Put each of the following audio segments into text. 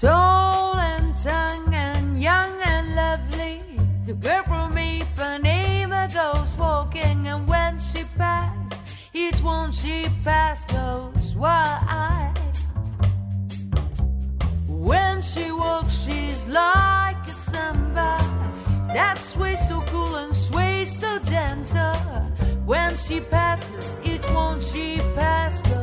Tall and tongue and young and lovely, the girl from Ipanema goes walking, and when she passes, each one she passes goes wide. When she walks, she's like a samba. That's way so cool and sway so gentle. When she passes, each one she passes.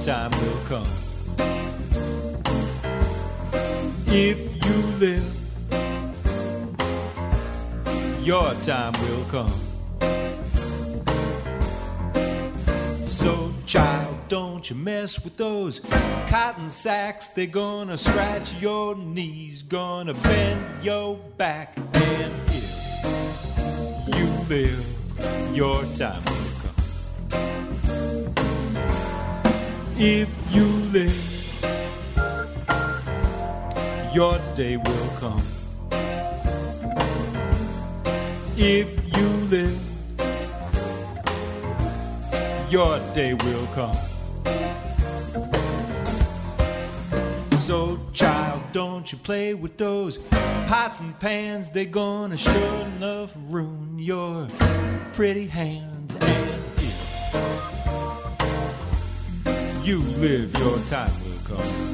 Time will come. If you live, your time will come. So, child, don't you mess with those cotton sacks. They're gonna scratch your knees, gonna bend your back. And if you live, your time will If you live, your day will come. If you live, your day will come. So, child, don't you play with those pots and pans. They're gonna sure enough ruin your pretty hands. You live, your time will come.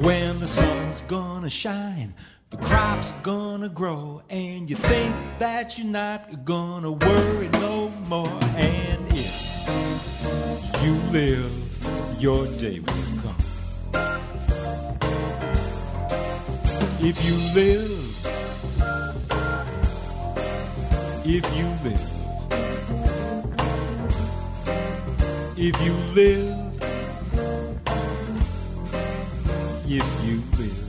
When the sun's gonna shine, the crops gonna grow, and you think that you're not gonna worry no more. And if you live, your day will come. If you live, if you live, if you live, if you live.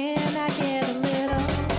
Can I get a little?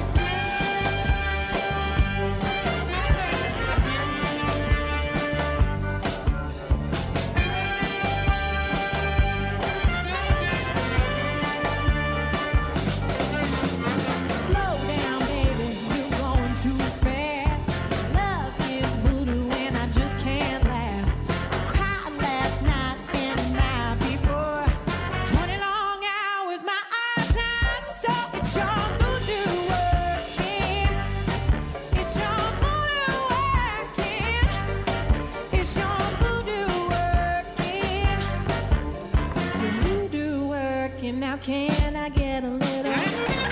Now can I get a little?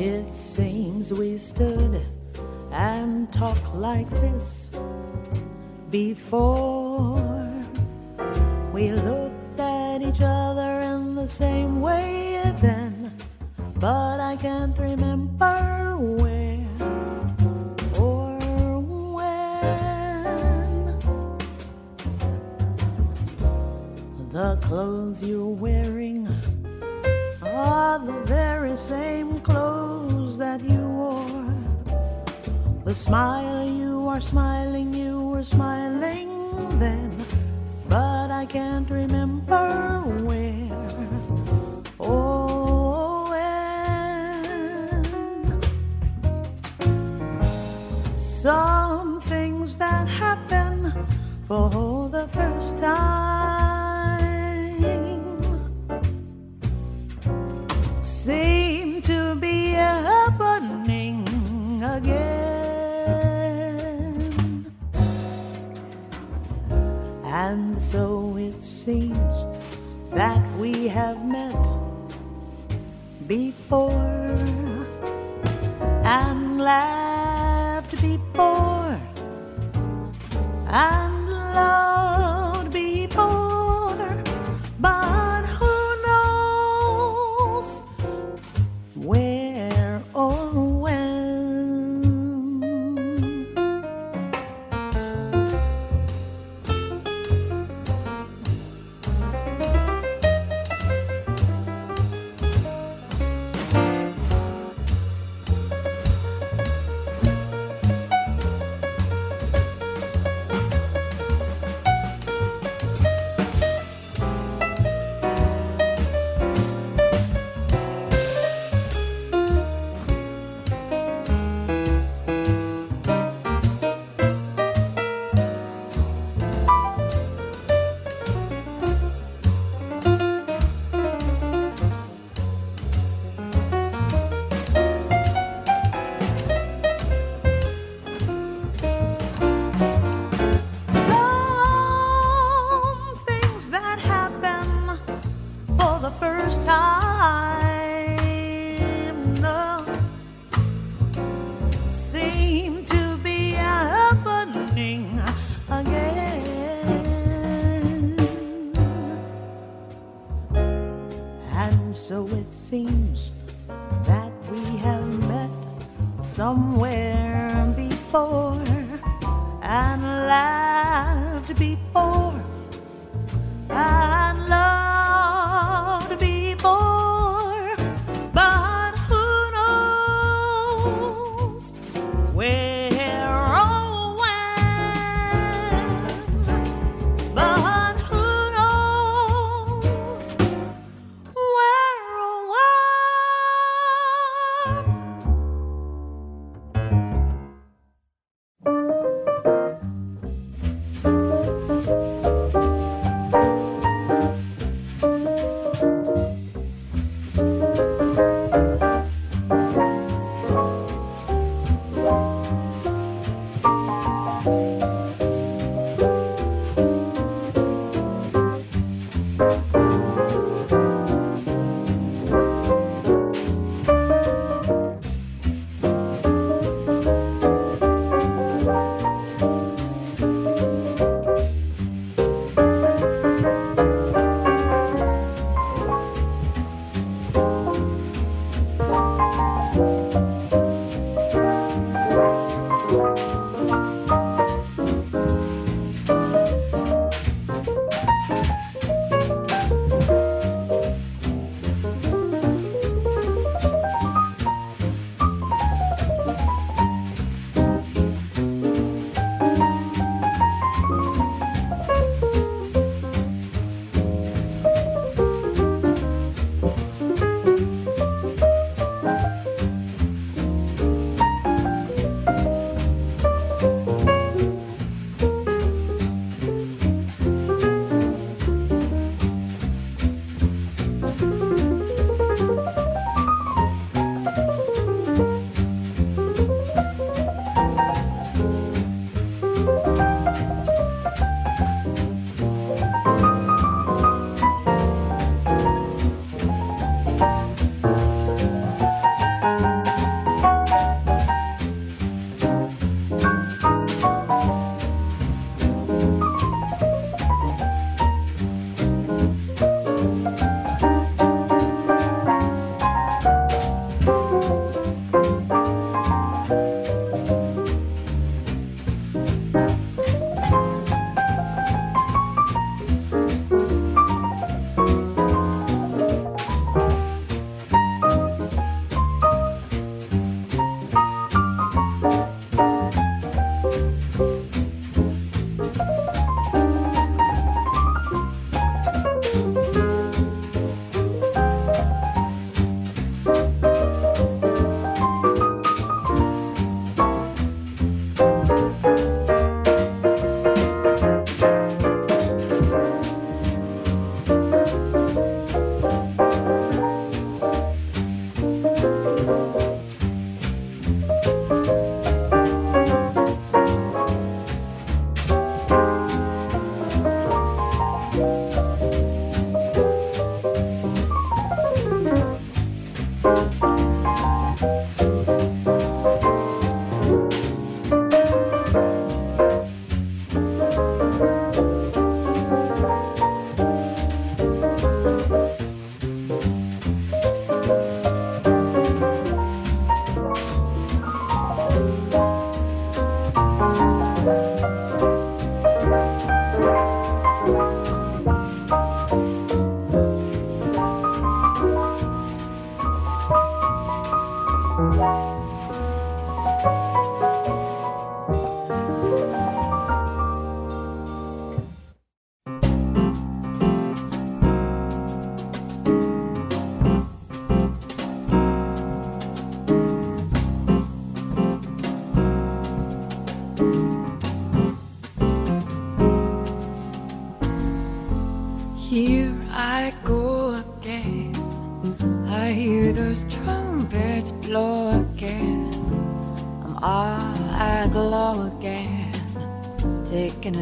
Days we stood and talked like this before. We looked at each other in the same way then, but I can't remember where or when. The clothes you're wearing are the very same clothes that you wore. The smile you are smiling, you were smiling then, but I can't remember where or when. Some things that happen for the first time so it seems that we have met before and laughed before and loved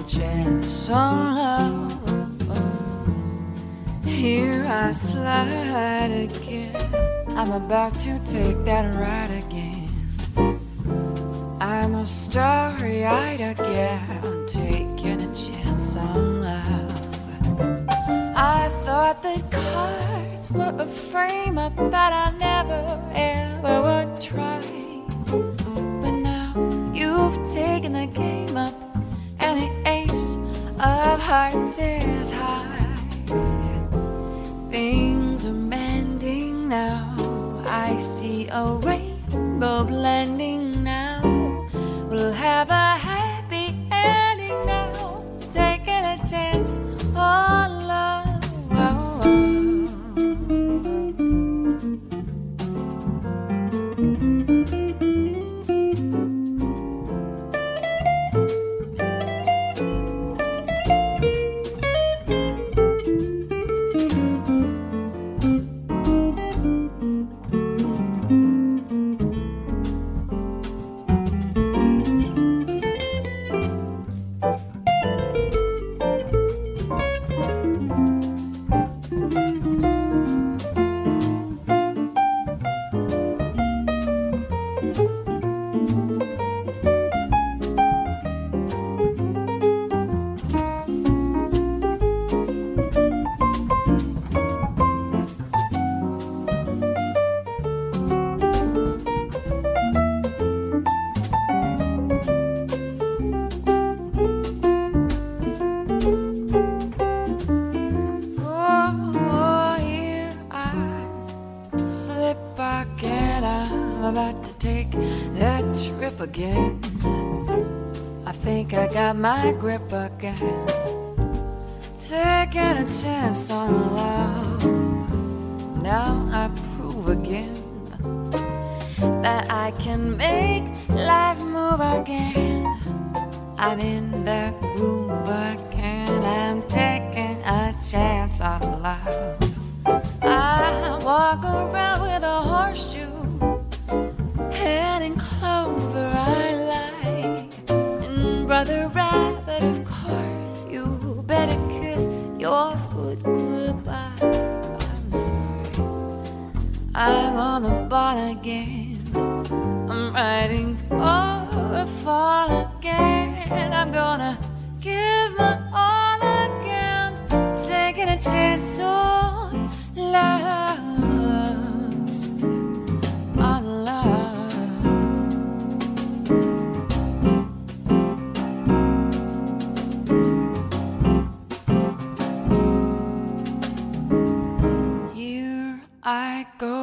chance on love. Here I slide again. I'm about to take that ride again. I'm a starry eyed again, taking a chance on love. I thought that cards were a frame up that I never ever would try. But now you've taken the game up, of hearts is high. Things are mending now. I see a rainbow blending now. We'll have a I go